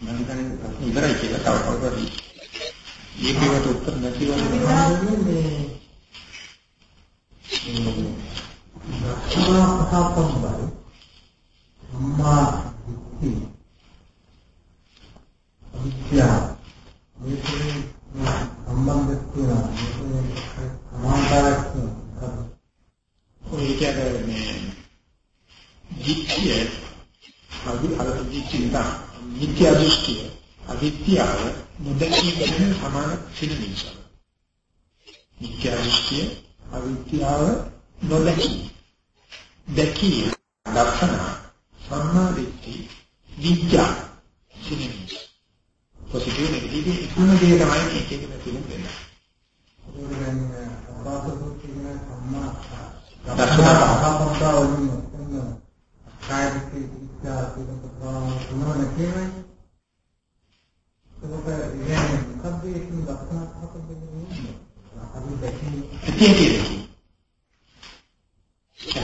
මම හිතන්නේ ප්‍රශ්න ඉවරයි කියලා තව කවුරුහරි ඒකේකට උත්තර නැතිව මේ සමාපහපම්බයි අම්මා ඉති විද්‍යා මේකේ සම්බන්ධ තියෙනවා මේකේ සමාන්තරයක් තියෙනවා ඔය කියන්නේ මේ දික්කිය අදි අර දික්කින්දා මිත්‍යා දෘෂ්ටිය අවිද්‍යාව නොදැකීමෙන් සමාන සිනමිස මිත්‍යා දෘෂ්ටිය අවිද්‍යාව නොදැකී දැකී දර්ශන සම්මාදිට්ඨි විද්‍යා සිනමිස පොසිටිව් නෙගටිව් ඉක්ම දේ තමයි මේකේ තියෙන වෙන්නේ ඒ අපාසතු කියන සම්මා දර්ශන අපාසතාව වලින් කායික විද්‍යා කියන තුනම කියන්නේ ඒක ඉන්නේ මොකක්ද ඒකෙන් දක්ෂනාත්මක වෙන්නේ අපි දැකීම ඇතිහැටි දැකීම.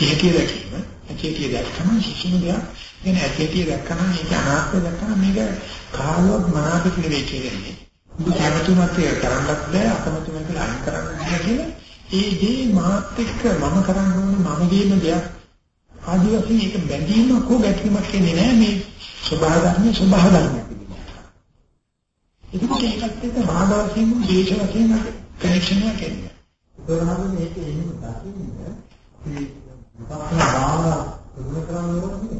ඇතිහැටි දැකීම. ඇතිහැටි දැක්කම කිසිම දෙයක් ගැන ඇතිහැටි දැක්කම මේක අනාත්ම දැක්කම මේක කාලවත් මනාපිට නෙවෙයි කියන්නේ. ඔබ කැමතුනත් ඒක කරන්නත් බෑ අකමැතුනත් ඒක අයින් කරන්න බෑ කියලා ඒ දේ මාත් එක්ක මම කරන්න ඕනේ මම ගේම දෙයක් ආදි වශයෙන් ඒක බැඳීමක් හෝ ගැටීමක් කියන්නේ නෑ මේ ස්වභාව ධර්මයේ ස්වභාව ධර්මයක් විදිහට. ඒකත් ඒකත් එක්ක බාධා වශයෙන් දේශ වශයෙන් කනෙක්ෂන් එකක් එන්නේ. උදාහරණ මේක එහෙම දකින්න මේ විපස්සනා භාවනා පුරුදු කරන්න ඕනේ.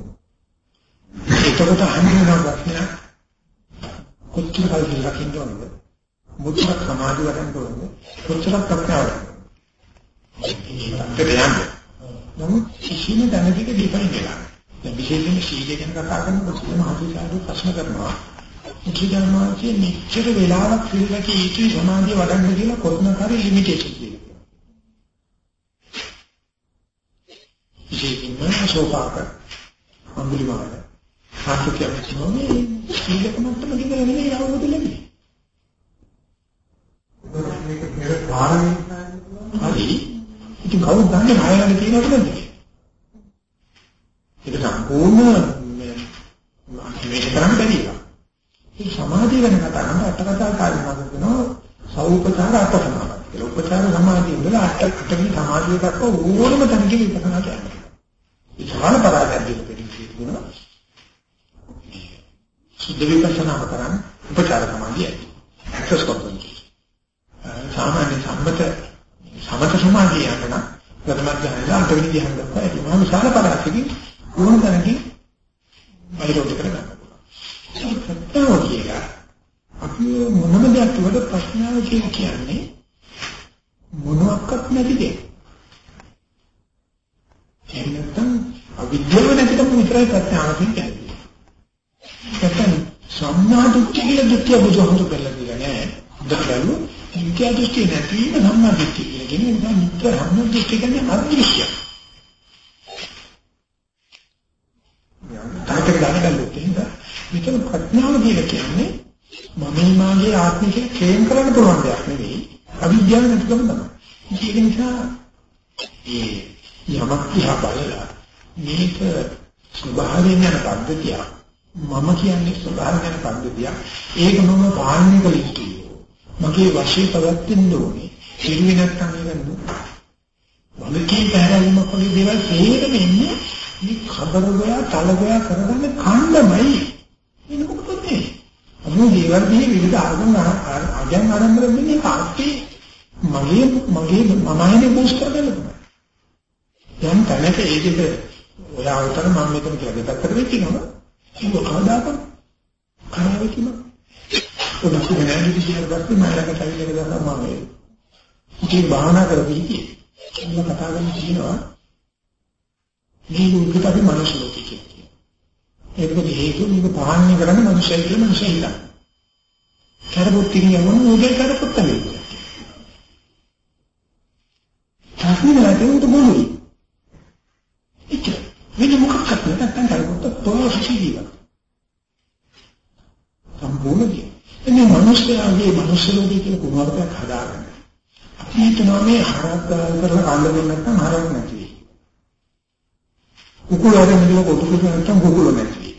එතකොට අහන්න ප්‍රශ්නය කොච්චර කල් ලකින්න ඕනද? මුචක සමාධි වඩන්න ඕනද? කොච්චරක් ප්‍රඥාව වඩන්න නමුත් කිසිම දැනගික දෙපයින් වෙලා. දැන් විශේෂයෙන්ම සීලය ගැන කතා කරනකොට මහසීසාරු ප්‍රශ්න කරනවා. මුචිදර්මාචේ මෙච්චර වෙලාවක් සිල්ලක ඊටි සමාධිය වඩන්න කියලා කොතනකරි ලිමිටේෂන් තියෙනවා. විශේෂයෙන්ම සෝපාක අඟුලිමාල සාක්ෂිය කියනෝනේ සීලක මට්ටම දිගට නෙවෙයි අවබෝධ ලැබෙන්නේ. මේක පෙර කාරණේ හරි. ඉතින් කවුද දන්නේ මායාවේ තියෙනවද නැද්ද? ඒක සම්පූර්ණ මේක කරන්න බැරි එක. මේ සමාධිය ගැන කතා කරන අට කතා කාරණා කරනවා සෞපචාර අට සමාධිය කියලා. උපචාර සමාධිය වල අට අටවෙනි සමාධිය දක්වා ඕනම තැනකින් විපස්සනා කරනවා. විශාල පරාජයක් දෙන්න සුද්ධ විපස්සනා කරන් උපචාර සමාධියයි. ඇක්සස් කරනවා. සාමාන්‍ය සම්මත සමත සමාධිය යන ප්‍රථම ධ්‍යානය අටවෙනි ධ්‍යාන දක්වා ඒ මොන විශාල පරාජයකින් ඕන තැනකින් බයිරෝධ කරගන්න පුළුවන්. සත්‍යව කියලා අපි මොනම දෙයක් වල ප්‍රශ්නාව කියන්නේ මොනවත් නැති දෙයක්. එහෙම නැත්නම් අවිද්‍යාව නැතිකම විතරයි ප්‍රඥාව කියන්නේ. නැත්නම් සම්මා දෘෂ්ටි කියලා දෘෂ්ටිය බුදුහමතු කරලා දෙලා නෑ. හොඳට මිත්‍යා දෘෂ්ටි නැතිව සම්මා දෘෂ්ටි කියලා කියන්නේ නිකන් මිත්‍යා සම්මා දෘෂ්ටි කියන්නේ අදෘශ්‍ය. තාකට දැනගන්නත් එහෙනම් මෙතන ප්‍රඥාව කියලා කියන්නේ මම මාගේ ආත්මිකේ ක්ලේම් කරන්න පුළුවන් දෙයක් නෙවෙයි. අවිද්‍යාව නැතිකම තමයි. ඒක නිසා ඒ යමක් දිහා බලලා මේක ස්වභාවයෙන් යන පද්ධතිය මම කියන්නේ ස්වභාවයෙන් යන පද්ධතිය ඒක මම පාලනය කළ යුතුයි. මගේ වශයෙන් පවත්ින්න ඕනේ. සිරුවේ නැත්තම් ඒක වලකී පැහැරීමක් වගේ දේවල් හේරෙම ඉන්නේ මේ කබර ගෝයා තල ගෝයා කරගන්න කණ්ඩමයි. ඒක මොකද මේ? අමු දේවල් දිහේ විවිධ ආගම් අගයන් ආරම්භ වෙන්නේ කාටේ මගේ මගේ මමයිනේ බූස්ට් කරගන්න තමයි. යම් තැනක ඒකද ඔයා උතන මම මෙතන කියලා දෙපැත්තට වෙච්චිනම ඒක කවදාකවත් කරාවේ කියලා ඔබ කියන්නේ නේද කියලා ගත්තේ මම ළඟට ඇවිල්ලා ගත්තා මම ඒ. ඉතින් භාවනා කරපු ඉතින් මම කතා කරන්න කියනවා මේ දුකට අපි මනස ලෝකේ කියන්නේ. ඒකද හේතුව මේක පාලනය කරන්න මනුෂ්‍යය කියලා මනුෂ්‍යය ඉන්න. කරපොත් කියනවම උදේ කරපොත් තමයි. තාක්ෂණිකව ඒක මොනවද? ඒක වෙන මොකක්ද නැත්නම් කරපොත් තෝරසි ජීවිත. සම්පූර්ණයි. එන්නේ මිනිස්යාගේ මනුස්ස ලෝකයේ කියලා කුමාරකයක් හදාගන්න. අපි හිතනවා මේ හරක් කරලා කන්න දෙන්න නැත්නම් හරක් නැති වෙයි. කුකුල වගේ මිල කොටු කරලා නැත්නම් කුකුල නැති වෙයි.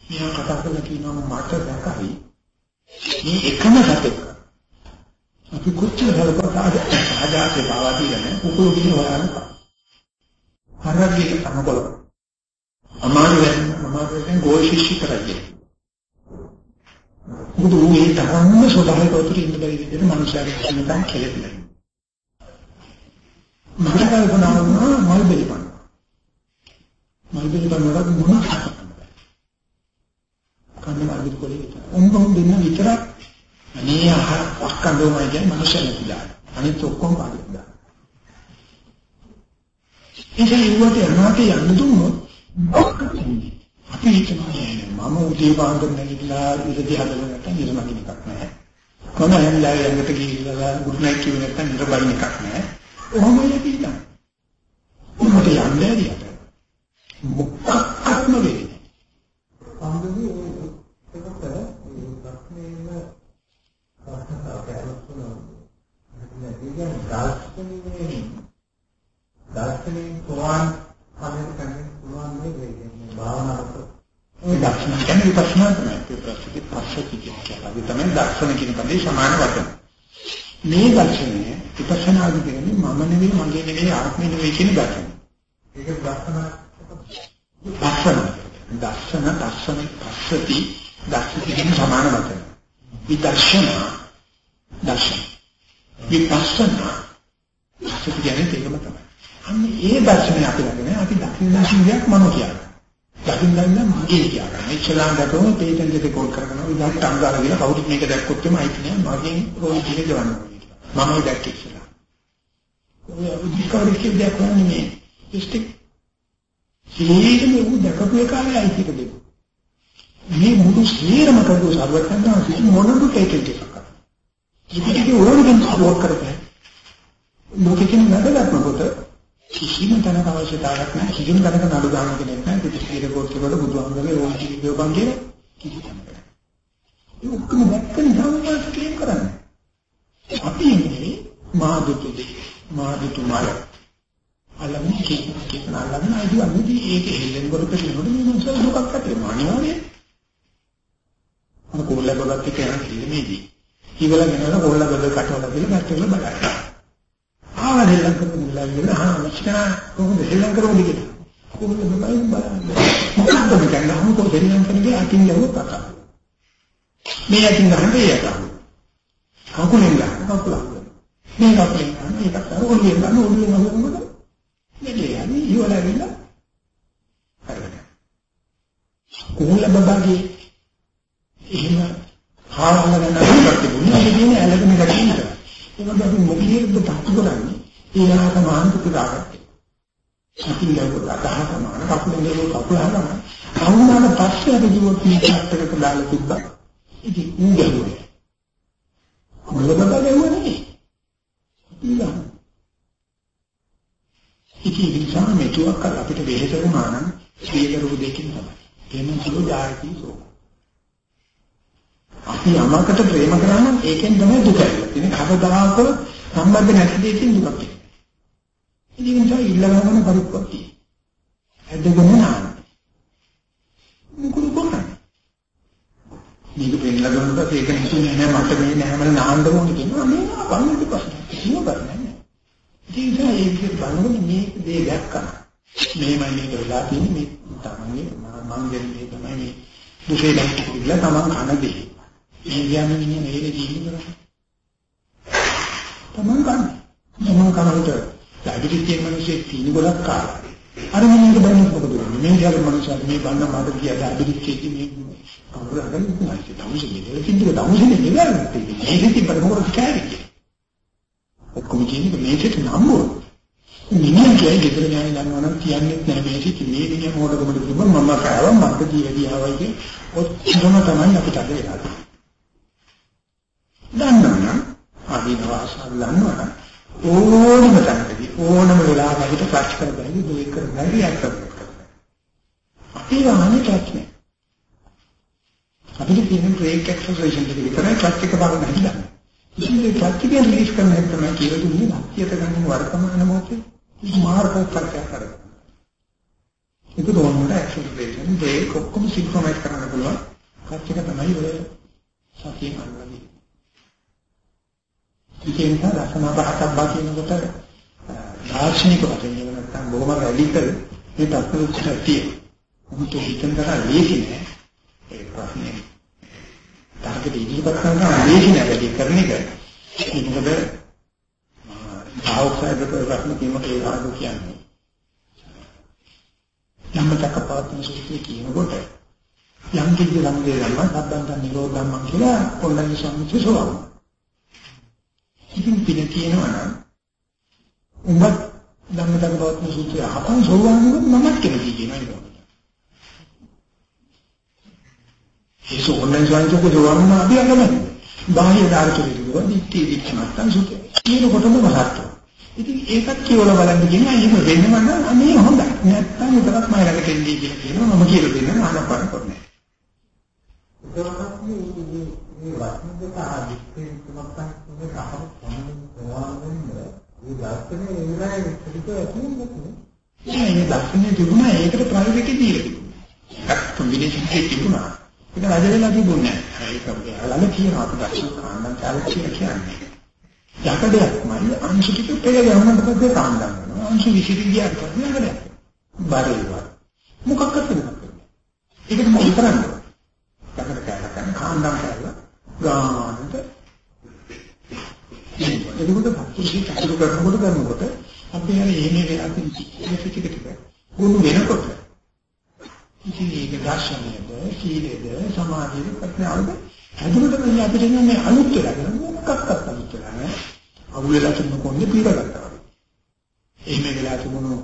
මෙයා කතා කරලා කියනවා මට දැකයි මේ එකම සතෙක් අපි කොච්චර හලකට ආජාතේ පාවා තියෙන උකුළු කියන හොයන්න හරගේ අනකොල අමාරු වෙන අමාරු වෙන ගෝෂිෂි කරන්නේ බුදු මේ තරම්ම සෝදාහක උතුරු ඉන්න බැරි විදිහට මනුෂ්‍යයෙක් නිකන් කෙලෙන්නේ. මට කල්පනා වුණා මල් බෙලිපන් මල් බෙලිපන් වලත් මොනවද කන්නේ මල් කොලේ උන් උන් දෙන්න විතරක් අනේ අක්කඳෝමයි කියන්නේ මනුෂ්‍යයෙක් දාන අනිත් ඔක්කොම පාඩම් දාන ඉතින් ඊවට යනාට යන්න දුන්නොත් අපි හිතනවා මම උදේ පාන්දර නැගිටලා ඉරදී හදලා නැත්නම් නිර්මකින් එකක් නැහැ. කොහොම හැන්දෑව ළඟට ගිහිල්ලා ගුඩ් නයිට් කියුවේ නැත්නම් නිර්බලින් එකක් නැහැ. ඔහොමයි අපි හිතන්නේ. මොකට යන්නේ ඇරියට. මොකක්වත්ම වෙන්නේ. සම්බුදු ඒකට ඒ ප්‍රශ්නේම ප්‍රශ්න දාර්ශනිකයෙන් දාර්ශනික පුරාණ අනෙක් කෙනෙක් පුරාණ නෙවෙයි භාවනාවට ඒ දර්ශන කියන්නේ විපස්සනා තමයි ඒ ප්‍රශ්නේ පස්සති කියන්නේ. අපි තමයි දර්ශන කියන කන්නේ සමාන වචන. මේ දර්ශනය විපස්සනාදී කියන්නේ මම නෙවෙයි මගේ නෙවෙයි ආත්මෙ නෙවෙයි කියන දර්ශනය. ඒක දර්ශන දර්ශන දර්ශන දර්ශන පස්සති දර්ශන කියන සමාන වචන. විදර්ශනා දර්ශන. විපස්සනා පස්සති කියන්නේ ඒකම තමයි. අන්න ඒ දර්ශනය අපි ළඟ අපි දකින්න සිංහයක් මම කියන්නේ. දකින්න නම් මගේ කියන්නේ. ඉස්ලාම් දතෝ පේටන්ට් එක කෝල් කරගෙන විදිහට අංගාලා කියලා කවුරුත් මේක දැක්කොත් එම අයිති නෑ මගෙන් රෝයි දිනේ ගවන්න මම දැක්කේ ඉස්ලාම්. ඔය උදිකාරී කියන්නේ කොහොමද මේ ඉස්ටික් සීලෙම උ දැකපු එකයි අයිතික දෙන්න. මේ මුළු සීරම කරුව සර්වඥා සිට මොනදු පේටන්ට් එකක්. ඉතින් උරෝගෙන් සපෝට් කරපෑ. ලෝකෙකින් නැදගත්ම කොට කිසිම තැනක අවශ්‍යතාවයක් නැහැ. කිසිම තැනක නඩු දාන්න කෙනෙක් නැහැ. පිටිසිර කෝට්ටේ වල බුදුහාමුදුරගේ රෝල් කිව්ව බං කියන කිසි තැනක ඒ ඔක්කොම දැක්කම තමයි ක්ලේම් කරන්නේ. අපි ඉන්නේ මාදුතුදී මාදුතුමාල. අලමු කියන කියන අලමු අයිඩියා නෙදී ඒක හෙල්ලෙන් කොට කියනකොට මේ මොනසල් දුකක් ඇති මානවනේ අර කොල්ල බබත් එක්ක යන කිල්ලේදී ඉවල ගෙනලා කොල්ල බබ කටවල කියලා ගැටවල බලන්න ආව හෙල්ලම් කරමු කියලා ආ මචනා කොහොමද හෙල්ලම් කරමුද කියලා. කොහොමද මම බලන්නේ මොකක්ද මේ කියන්නේ අහමු කොහොමද හෙල්ලම් කරන්නේ අකින් යවුවත් අත මේ අකින් ගහන්නේ ඒක කකුලෙන් ගන්න කකුල මේ කකුලෙන් ගන්න ඒක තමයි ඔළුවෙන් ගන්න ඔළුවෙන් ගන්නකොට මෙලේ යන්නේ ඊවල ඇවිල්ලා හරියට කොහොල්ල බබාගේ එහෙම හාරහල ගන්න අපිට තිබුණේ ඒක දිනේ ඇලගෙන ගැටින්න ඒකත් අපි මොකීද තාතු කරන්නේ? ඊළාක මාන්තු පුදාගත්තේ අකින් ලැබුව අදහස මාන කකුලෙන් ලැබුව කකුල හදන කවුනාට පස්සේ අපි ජීවත් පිටකට දාලා තිබ්බා. ඉතින් ඌ ගැහුවේ. මොළබද ගැහුවේ නෙමෙයි. ඊළඟ ඉතින් විචාර මෙතුවක් අපිට වෙහෙස වුණා නම් සියලු දෙකින් තමයි. එමන් සුළු ජායති සෝ අපි යමකට ප්‍රේම කරා නම් ඒකෙන් තමයි දුක ඇති වෙන්නේ කවදාකවත් සම්බන්ධ නැති දෙයකින් දුකක් එන්නේ ඉතින් ඒක ඊළඟම පරිප්පති ඇදගෙන නාන මුකුළු කොහොමද මේක පෙන්නලා දුන්නොත් ඒක නෙමෙයි නෑ මට මේ නෑමල නාන්න ඕනේ කියනවා මේ වන්නට ප්‍රශ්න කිසිම කරන්නේ නෑ. ඉතින් ඒක බලනකොට මේ දේ දැක්කා. මේමයි මේක වෙලා තියෙන්නේ. මේ තමයි මම දෙන්නේ තමයි මේ දුසේ දැක්ක කියලා තමන් කන දෙයි ඒ කියන්නේ මිනිහ මේලේ ජීවිත කරන්නේ. තමන් කන. තමන් කනකොට ඩයබටිස් තියෙන මිනිස්සෙක් තීනි ගොඩක් කාලා. අර මිනිහට බන්නේ මොකද වෙන්නේ? මේ විදිහට මනුස්සයෙක් මේ බන්න මට කියා ඩයබටිස් තියෙන්නේ මේ කවුරු හරි නැහැ. තමුසේ නෙවෙයි. කින්දුක තමුසේ නෙවෙයි. මේක තිබ්බට මොකද කෑවේ? ඔක්කොම කියන්නේ මේකට නම්බුව. මිනිහා කියයි ගෙදර ඥානෙ දන්නවා නම් කියන්නේ නැහැ මේක මේ මිනිහා මොඩකමද තිබ්බ මම කෑවා මට දීලා ආවයි කිය ඔච්චරම තමයි අපිට අද වෙලා තියෙන්නේ. දන්නවනම් ආදීනව ආසාව දන්නවනම් ඕනම තැනකදී ඕනම වෙලාවක අපිට ටච් කරගන්න දුක කරගන්න රියැක්ට් කරන්න. අපි වහන්නේ ටච් නෑ. අපිට තියෙන බ්‍රේක් එක්සර්සයිස් එක විතරයි ටච් එක බලන්න හිතන්නේ. ඉතින් මේ ටච් එක රිලීස් කරන එක තමයි කියලා දුන්නේ නැතියට ගන්න වර්තමාන මොහොතේ මාර්ග ප්‍රත්‍යක් කරගන්න. ඒක තෝරනකොට ඇක්සලරේෂන් බ්‍රේක් ඔක්කොම සින්ක්‍රොනයිස් කරන්න පුළුවන්. කච්චක තමයි ඔය සතිය අනුලදී. ඉතින් ඒක දසනා පහක් බා කියනකොට දාර්ශනික වශයෙන් නැත්නම් බොහොම රැඩිකල් මේ තත්ත්වයක් තියෙනවා. මොකද හිතන තරම් ලේසි නෑ. ඒ ප්‍රශ්නේ. තරකට ඉදිරිපත් කරනවා ලේසි නෑ වැඩි කරන එක. මොකද ආවොක්සයිඩ් ප්‍රශ්න කීමට ඒ ආදු කියන්නේ. ධම්මචක්කපවත්තන සූත්‍රය කියනකොට යම් කිසි ළඟේ ධම්ම සම්බන්ධ නිරෝධ ධම්ම කියලා පොණ්ඩලි ස්වාමීන් සෝවාන්. ඉතින් පින කියනවා නම් උඹත් ධම්මචක්කපවත්තන සූත්‍රය අහපන් සෝවාන් වුණොත් මමත් කැමති කියනවා ඒක. ඒ සෝවාන් ස්වාමීන් සෝවාන් අපි අගමයි. බාහිර ධාර්මික විදිහට දිට්ඨි දිට්ඨි නැත්තම් සුඛ. කියනකොටම මහත්තු. ඉතින් ඒකත් කියවලා බලන්න කියනවා එහෙම වෙන්නම නම් අනේ හොඳයි. නැත්තම් විතරක් මම ළඟට එන්නේ කියලා කියනවා මම කියලා දෙන්න ආනපාන කරන්නේ. ඒකවත් මේ මේ වචන දෙක ආදිස්සේ තුනක් තමයි අහම සම්මත ප්‍රවාහ වෙන්නේ. මේ දර්ශනේ ඒ වෙලාවේ පිළිතුර ඇතිවෙන්නේ නෑ. මේ දර්ශනේ තිබුණා ඒකට ප්‍රයෝගිකව දීලා තිබුණා. එකක් කොම්බිනේෂන් එකක් තිබුණා. ඒක රජ වෙලා තිබුණේ නෑ. ඒක ළඟ කියනවා අපිට අසු කාණ්ඩම් කාලේ කියන්නේ. යකඩයක්මයි අංශු ටික පෙළ ගැහුනට පස්සේ කාණ්ඩම් වෙනවා. අංශු විසිරි ගියාට පස්සේ යකඩයක්. බාරේවා. මොකක්ද වෙන්නේ? ඒකට මොකද කරන්නේ? යකඩ කෑල්ල ගන්න කාණ්ඩම් කරලා ගානට එතකොට පත්තුසි කටු කරනකොට කරනකොට අපි හරි එහෙම වෙලා තියෙන ටික ටික ගුණ වෙනකොට ඉතින් ඒක දර්ශනයද සීලෙද සමාධියද ප්‍රඥාවද? ඇතුළත මේ අපිට මේ අලුත් වෙලා කරන මොකක්වත් අලුත් වෙලා නැහැ අවුල් වෙලා තිබුණ කොන්දේ පීරගත්තා එහෙම වෙලා තිබුණු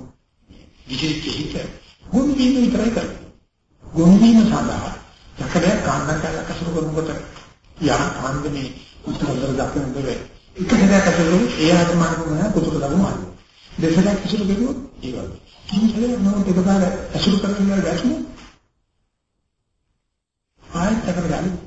විශේෂ හිත ගුණ වීම විතරයි කරන්නේ. ගුණ වීම සඳහා යකඩයක් කාණ්ඩම් කරලා කසුරු කරනකොට යා ආන්දමේ උත්තර දක්වන දෙවේ එක හැරයක් අතුරු එයාට මාර්ගම කුතුහල ලබනවා. දෙසරක් අසුරු කරුවොත් ඒ වගේ. කිසිම නමුත් එකපාර අසුරු කරන ගාස්ම ආයෙත් කරගන්න.